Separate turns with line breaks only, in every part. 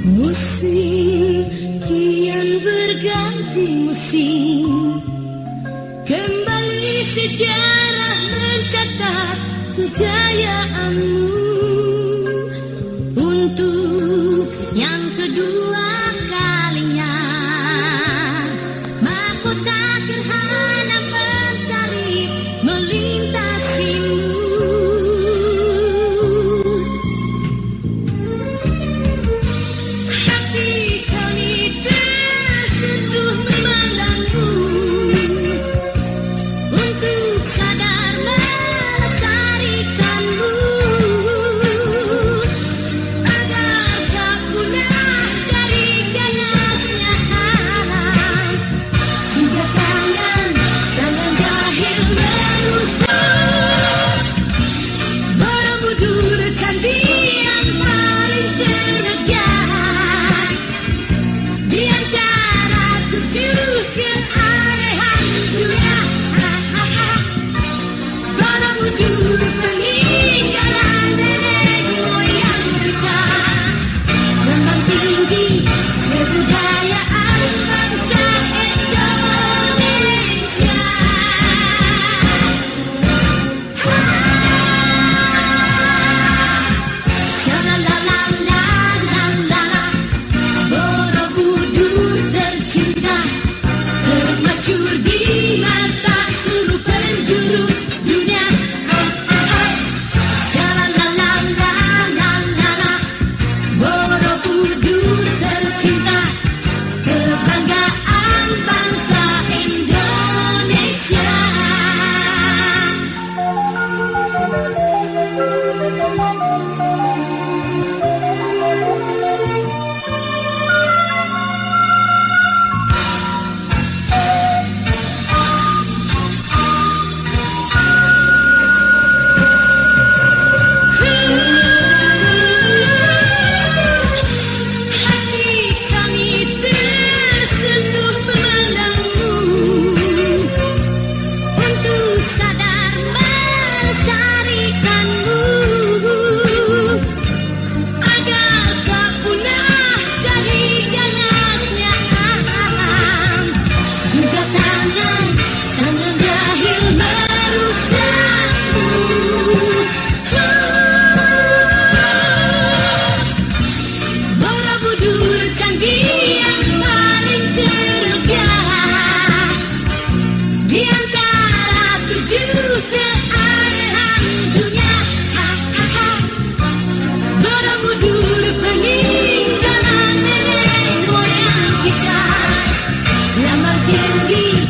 Musim kian berganti musim. Kembali sejarah mencatat kejayaanmu Yogi.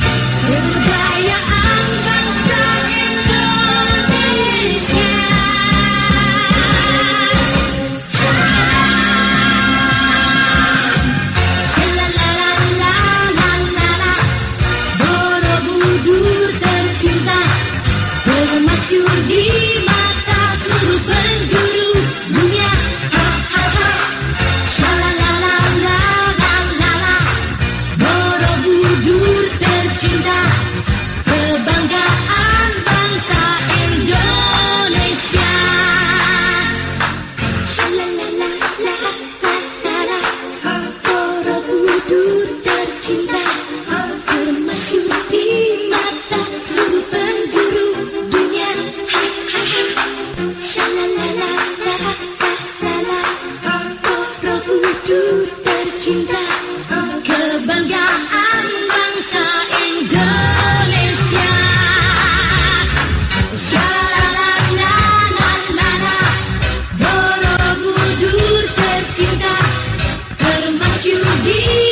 you need.